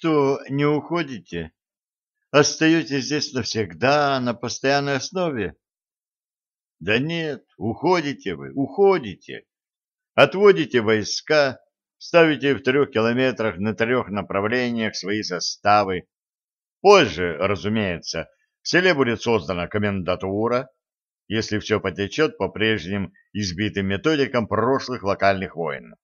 что, не уходите? Остаетесь здесь навсегда, на постоянной основе? Да нет, уходите вы, уходите. Отводите войска, ставите в трех километрах на трех направлениях свои составы. Позже, разумеется, в селе будет создана комендатура, если все потечет по прежним избитым методикам прошлых локальных войн.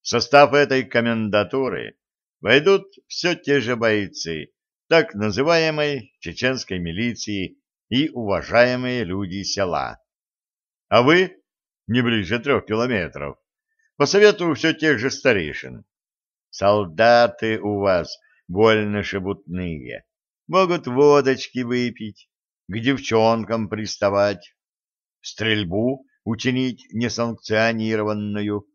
Состав этой комендатуры войдут все те же бойцы, так называемой чеченской милиции и уважаемые люди села. А вы не ближе трех километров. Посоветую все тех же старейшин. Солдаты у вас больно шебутные. Могут водочки выпить, к девчонкам приставать, стрельбу учинить несанкционированную,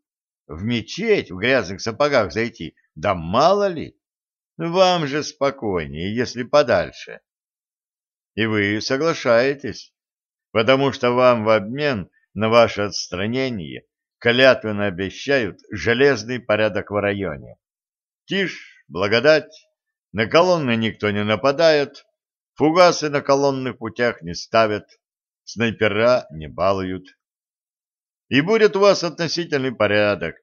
в мечеть в грязных сапогах зайти, да мало ли. Вам же спокойнее, если подальше. И вы соглашаетесь, потому что вам в обмен на ваше отстранение клятвенно обещают железный порядок в районе. Тишь, благодать, на колонны никто не нападает, фугасы на колонных путях не ставят, снайпера не балуют. И будет у вас относительный порядок.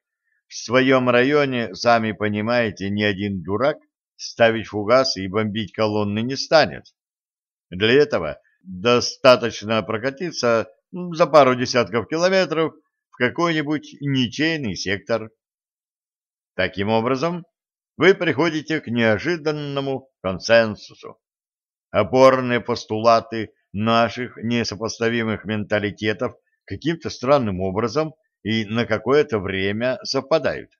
В своем районе, сами понимаете, ни один дурак ставить фугасы и бомбить колонны не станет. Для этого достаточно прокатиться за пару десятков километров в какой-нибудь ничейный сектор. Таким образом, вы приходите к неожиданному консенсусу. Опорные постулаты наших несопоставимых менталитетов каким-то странным образом и на какое-то время совпадают.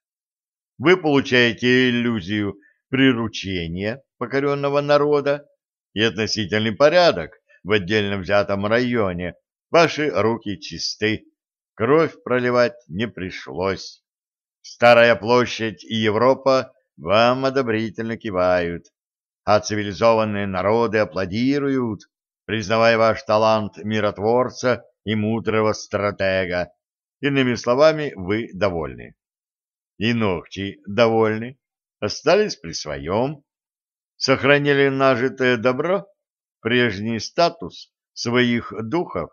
Вы получаете иллюзию приручения покоренного народа и относительный порядок в отдельно взятом районе, ваши руки чисты, кровь проливать не пришлось. Старая площадь и Европа вам одобрительно кивают, а цивилизованные народы аплодируют, признавая ваш талант миротворца и мудрого стратега. Иными словами, вы довольны. И ногти довольны, остались при своем, сохранили нажитое добро, прежний статус своих духов,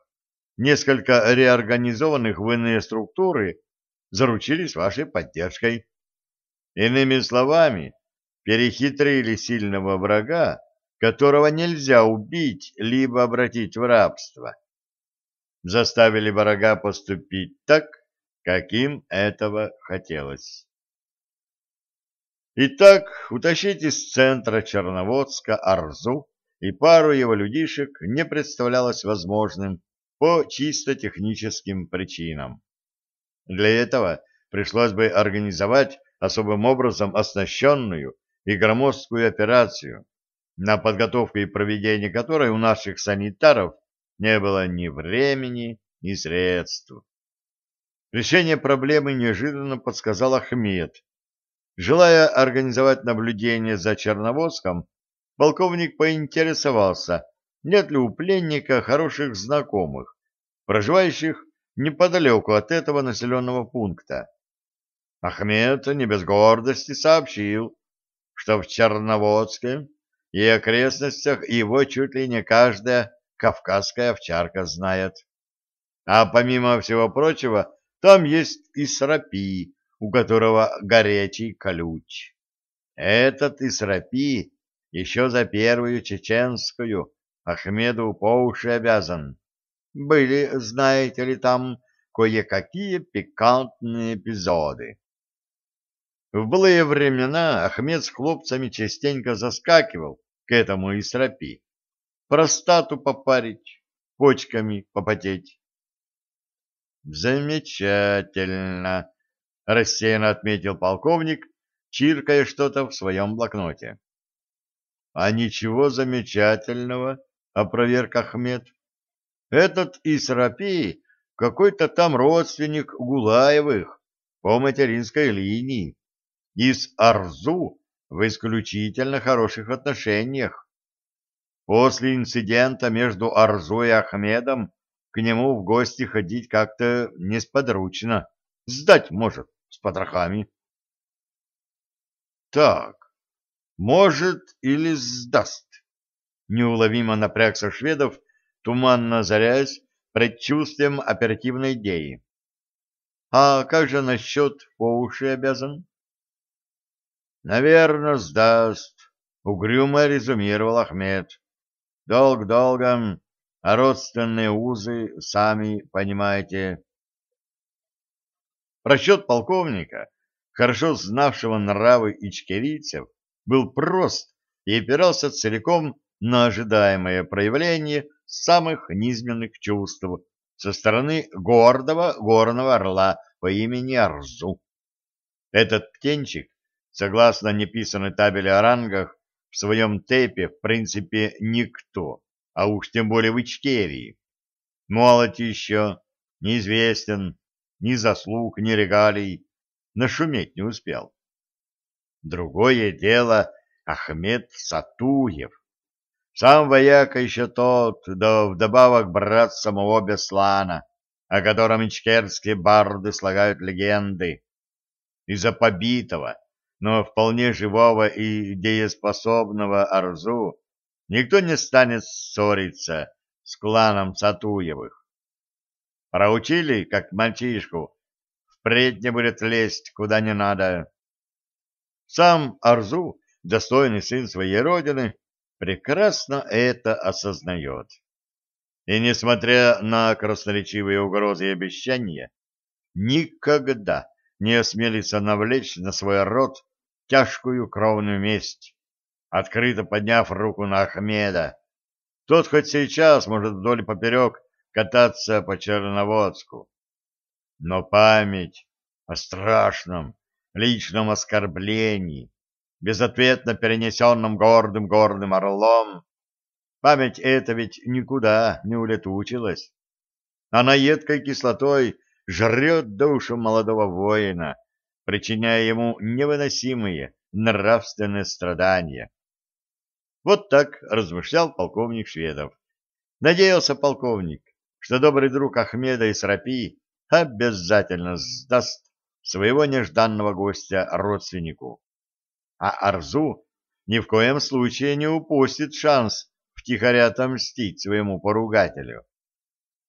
несколько реорганизованных в иные структуры, заручились вашей поддержкой. Иными словами, перехитрили сильного врага, которого нельзя убить либо обратить в рабство. Заставили врага поступить так, каким этого хотелось. Итак, утащить из центра Черноводска Арзу и пару его людишек не представлялось возможным по чисто техническим причинам. Для этого пришлось бы организовать особым образом оснащенную и громоздкую операцию, на подготовку и проведение которой у наших санитаров не было ни времени, ни средств. Решение проблемы неожиданно подсказал Ахмед, Желая организовать наблюдение за Черноводском, полковник поинтересовался, нет ли у пленника хороших знакомых, проживающих неподалеку от этого населенного пункта. Ахмед не без гордости сообщил, что в Черноводске и окрестностях его чуть ли не каждая кавказская овчарка знает. А помимо всего прочего, там есть и срапи, у которого горячий ключ. Этот Исрапи еще за первую чеченскую Ахмеду по уши обязан. Были, знаете ли, там кое-какие пикантные эпизоды. В былые времена Ахмед с хлопцами частенько заскакивал к этому Исрапи. Простату попарить, почками попотеть. Замечательно, рассеянно отметил полковник, чиркая что-то в своем блокноте. А ничего замечательного, опроверг Ахмед. Этот Исрапи какой-то там родственник Гулаевых по материнской линии. Из Арзу в исключительно хороших отношениях. После инцидента между Арзу и Ахмедом к нему в гости ходить как-то несподручно. Сдать может с потрохами. Так, Может, или сдаст. Неуловимо напрягся шведов, туманно заряясь предчувствием оперативной идеи. А как же насчет по уши обязан? Наверное, сдаст, угрюмо резюмировал Ахмед. Долг долгом, а родственные узы, сами понимаете. Расчет полковника, хорошо знавшего нравы ичкерийцев, был прост и опирался целиком на ожидаемое проявление самых низменных чувств со стороны гордого горного орла по имени Арзу. Этот птенчик, согласно неписанной табели о рангах, в своем тепе в принципе никто, а уж тем более в Ичкерии. Молод еще, неизвестен, ни заслуг, ни регалий, нашуметь не успел. Другое дело Ахмед Сатуев, сам вояка еще тот, да вдобавок брат самого Беслана, о котором ичкерские барды слагают легенды. Из-за побитого, но вполне живого и дееспособного Арзу никто не станет ссориться с кланом Цатуевых. Проучили, как мальчишку, впредь не будет лезть куда не надо. Сам Арзу, достойный сын своей родины, прекрасно это осознает. И, несмотря на красноречивые угрозы и обещания, никогда не осмелится навлечь на свой род тяжкую кровную месть, открыто подняв руку на Ахмеда. Тот хоть сейчас может вдоль поперек кататься по Черноводску. Но память о страшном личном оскорблении, безответно перенесенном гордым-гордым орлом, память эта ведь никуда не улетучилась. Она едкой кислотой жрет душу молодого воина, причиняя ему невыносимые нравственные страдания. Вот так размышлял полковник Шведов. Надеялся полковник, что добрый друг Ахмеда и Срапи обязательно сдаст своего нежданного гостя родственнику а Арзу ни в коем случае не упустит шанс втихаря отомстить своему поругателю.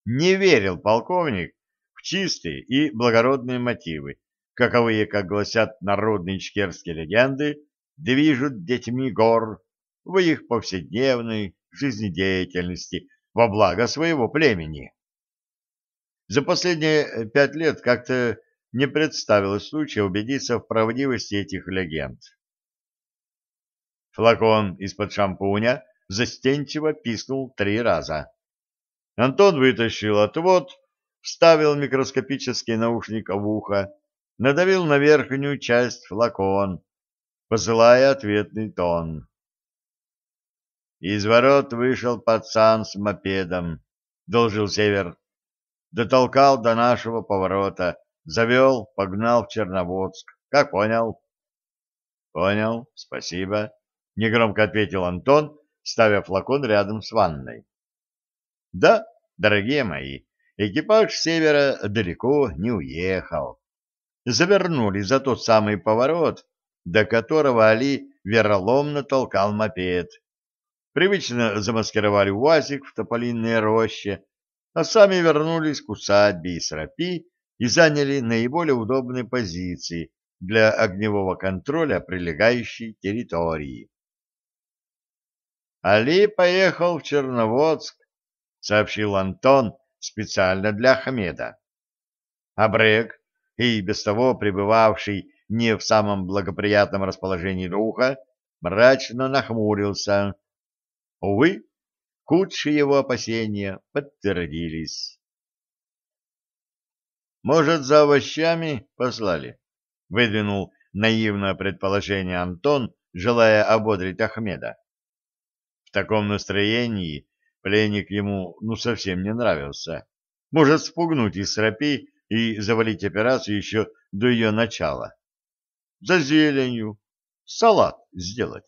Не верил полковник в чистые и благородные мотивы, каковые, как гласят народные чкерские легенды, движут детьми гор в их повседневной жизнедеятельности во благо своего племени. За последние пять лет как-то не представилось случая убедиться в правдивости этих легенд. Флакон из-под шампуня застенчиво писнул три раза. Антон вытащил отвод, вставил микроскопический наушник в ухо, надавил на верхнюю часть флакон, посылая ответный тон. Из ворот вышел пацан с мопедом, должил север. Дотолкал до нашего поворота, завел, погнал в Черноводск. Как понял? Понял, спасибо негромко ответил Антон, ставя флакон рядом с ванной. Да, дорогие мои, экипаж севера далеко не уехал. Завернули за тот самый поворот, до которого Али вероломно толкал мопед. Привычно замаскировали УАЗик в тополинной роще, а сами вернулись к усадьбе и срапи и заняли наиболее удобные позиции для огневого контроля прилегающей территории. Али поехал в Черноводск, сообщил Антон специально для Хамеда. Абрек, и без того пребывавший не в самом благоприятном расположении духа, мрачно нахмурился. Увы, худшие его опасения подтвердились. «Может, за овощами послали?» — выдвинул наивное предположение Антон, желая ободрить Ахмеда. В таком настроении пленник ему ну совсем не нравился. Может спугнуть из срапи и завалить операцию еще до ее начала. За зеленью салат сделать.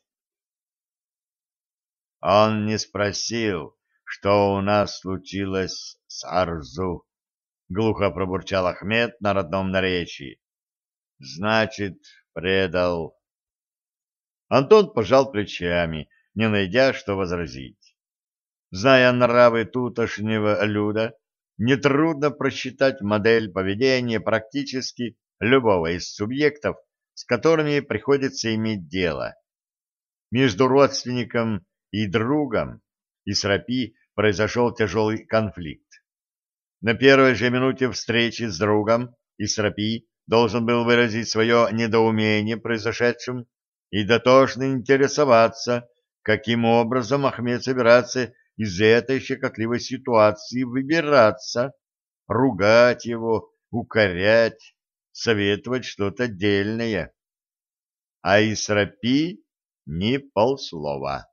Он не спросил, что у нас случилось с Арзу, глухо пробурчал Ахмед на родном наречии. Значит, предал. Антон пожал плечами, не найдя, что возразить. Зная нравы тутошнего люда, нетрудно просчитать модель поведения практически любого из субъектов, с которыми приходится иметь дело. Между родственником и другом из Рапи произошел тяжелый конфликт. На первой же минуте встречи с другом Исрапи должен был выразить свое недоумение произошедшим и дотошно интересоваться, каким образом Ахмед собирается из этой щекотливой ситуации выбираться, ругать его, укорять, советовать что-то дельное. А Исрапи ни полслова.